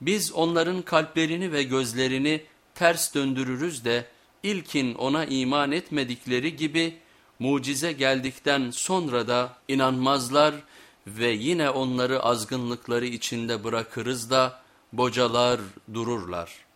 Biz onların kalplerini ve gözlerini ters döndürürüz de ilkin ona iman etmedikleri gibi mucize geldikten sonra da inanmazlar ve yine onları azgınlıkları içinde bırakırız da bocalar dururlar.''